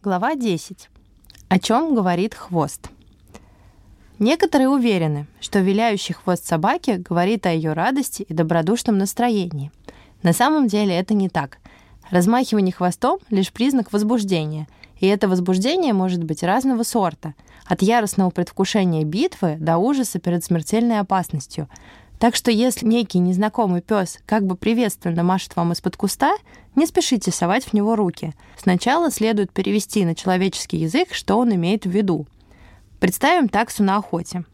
Глава 10. О чем говорит хвост? Некоторые уверены, что виляющий хвост собаки говорит о ее радости и добродушном настроении. На самом деле это не так. Размахивание хвостом — лишь признак возбуждения, и это возбуждение может быть разного сорта, от яростного предвкушения битвы до ужаса перед смертельной опасностью — так что если некий незнакомый пес как бы приветственно машет вам из-под куста, не спешите совать в него руки. Сначала следует перевести на человеческий язык, что он имеет в виду. Представим таксу на охоте.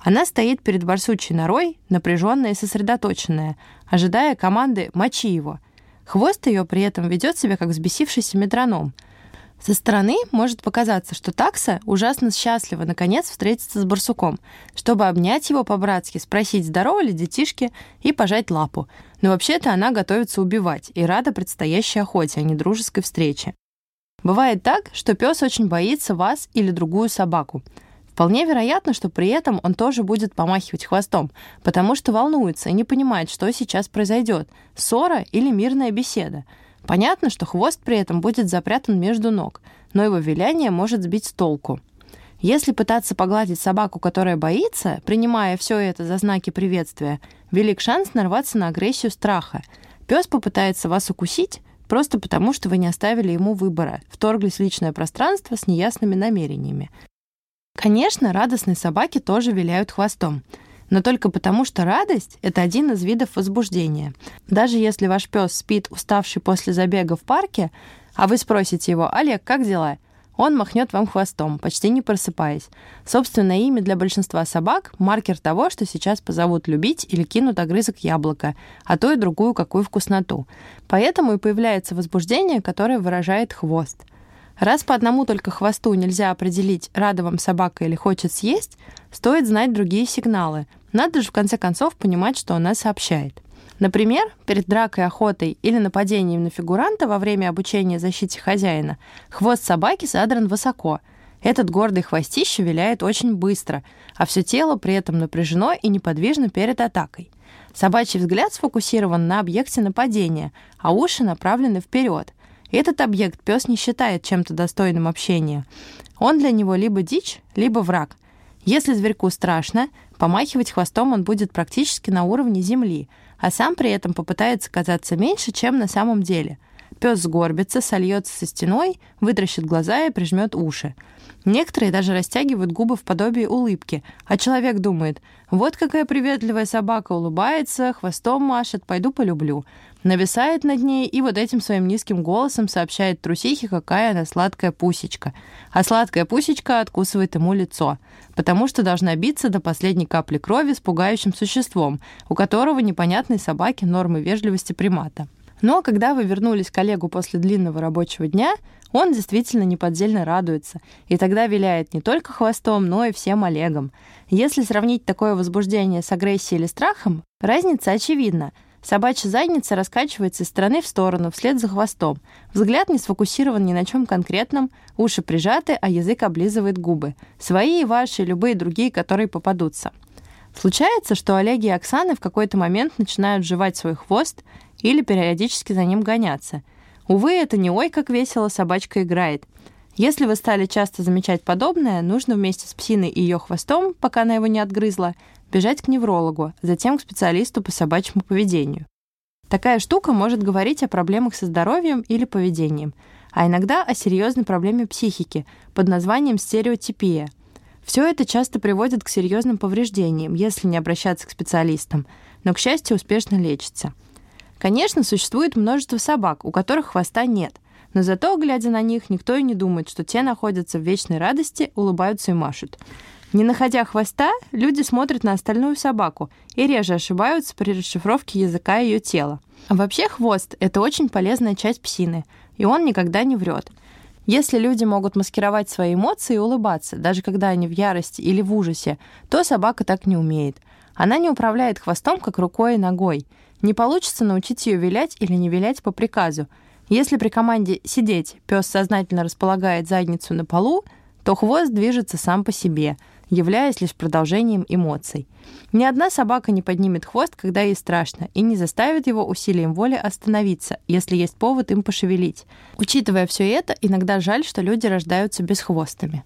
Она стоит перед барсучей норой, напряженная и сосредоточенная, ожидая команды «мочи его». Хвост ее при этом ведет себя как взбесившийся метроном — со стороны может показаться, что такса ужасно счастлива наконец встретиться с барсуком, чтобы обнять его по-братски, спросить, здоровы ли детишки, и пожать лапу. Но вообще-то она готовится убивать и рада предстоящей охоте, а не дружеской встрече. Бывает так, что пес очень боится вас или другую собаку. Вполне вероятно, что при этом он тоже будет помахивать хвостом, потому что волнуется и не понимает, что сейчас произойдет – ссора или мирная беседа – Понятно, что хвост при этом будет запрятан между ног, но его виляние может сбить с толку. Если пытаться погладить собаку, которая боится, принимая все это за знаки приветствия, велик шанс нарваться на агрессию страха. Пес попытается вас укусить просто потому, что вы не оставили ему выбора, вторглись в личное пространство с неясными намерениями. Конечно, радостные собаки тоже виляют хвостом — но только потому, что радость — это один из видов возбуждения. Даже если ваш пес спит, уставший после забега в парке, а вы спросите его, «Олег, как дела?» Он махнет вам хвостом, почти не просыпаясь. Собственное имя для большинства собак — маркер того, что сейчас позовут любить или кинут огрызок яблока, а то и другую какую вкусноту. Поэтому и появляется возбуждение, которое выражает хвост — Раз по одному только хвосту нельзя определить, рада вам собака или хочет съесть, стоит знать другие сигналы. Надо же в конце концов понимать, что она сообщает. Например, перед дракой, охотой или нападением на фигуранта во время обучения защите хозяина хвост собаки задран высоко. Этот гордый хвостище виляет очень быстро, а все тело при этом напряжено и неподвижно перед атакой. Собачий взгляд сфокусирован на объекте нападения, а уши направлены вперед. Этот объект пес не считает чем-то достойным общения. Он для него либо дичь, либо враг. Если зверьку страшно, помахивать хвостом он будет практически на уровне земли, а сам при этом попытается казаться меньше, чем на самом деле. Пес сгорбится, сольется со стеной, вытращит глаза и прижмет уши. Некоторые даже растягивают губы в подобии улыбки, а человек думает, вот какая приветливая собака улыбается, хвостом машет, пойду полюблю нависает над ней и вот этим своим низким голосом сообщает трусихе, какая она сладкая пусечка. А сладкая пусечка откусывает ему лицо, потому что должна биться до последней капли крови с пугающим существом, у которого непонятной собаки нормы вежливости примата. Но когда вы вернулись к Олегу после длинного рабочего дня, он действительно неподдельно радуется, и тогда виляет не только хвостом, но и всем Олегом. Если сравнить такое возбуждение с агрессией или страхом, разница очевидна — Собачья задница раскачивается из стороны в сторону, вслед за хвостом. Взгляд не сфокусирован ни на чем конкретном, уши прижаты, а язык облизывает губы. Свои и ваши, любые другие, которые попадутся. Случается, что Олеги и Оксаны в какой-то момент начинают жевать свой хвост или периодически за ним гоняться. Увы, это не ой, как весело собачка играет. Если вы стали часто замечать подобное, нужно вместе с псиной и ее хвостом, пока она его не отгрызла, бежать к неврологу, затем к специалисту по собачьему поведению. Такая штука может говорить о проблемах со здоровьем или поведением, а иногда о серьезной проблеме психики под названием стереотипия. Все это часто приводит к серьезным повреждениям, если не обращаться к специалистам, но, к счастью, успешно лечится. Конечно, существует множество собак, у которых хвоста нет, но зато, глядя на них, никто и не думает, что те находятся в вечной радости, улыбаются и машут. Не находя хвоста, люди смотрят на остальную собаку и реже ошибаются при расшифровке языка ее тела. А вообще хвост — это очень полезная часть псины, и он никогда не врет. Если люди могут маскировать свои эмоции и улыбаться, даже когда они в ярости или в ужасе, то собака так не умеет. Она не управляет хвостом, как рукой и ногой. Не получится научить ее вилять или не вилять по приказу. Если при команде «сидеть» пес сознательно располагает задницу на полу, то хвост движется сам по себе — являясь лишь продолжением эмоций. Ни одна собака не поднимет хвост, когда ей страшно, и не заставит его усилием воли остановиться, если есть повод им пошевелить. Учитывая все это, иногда жаль, что люди рождаются бесхвостыми.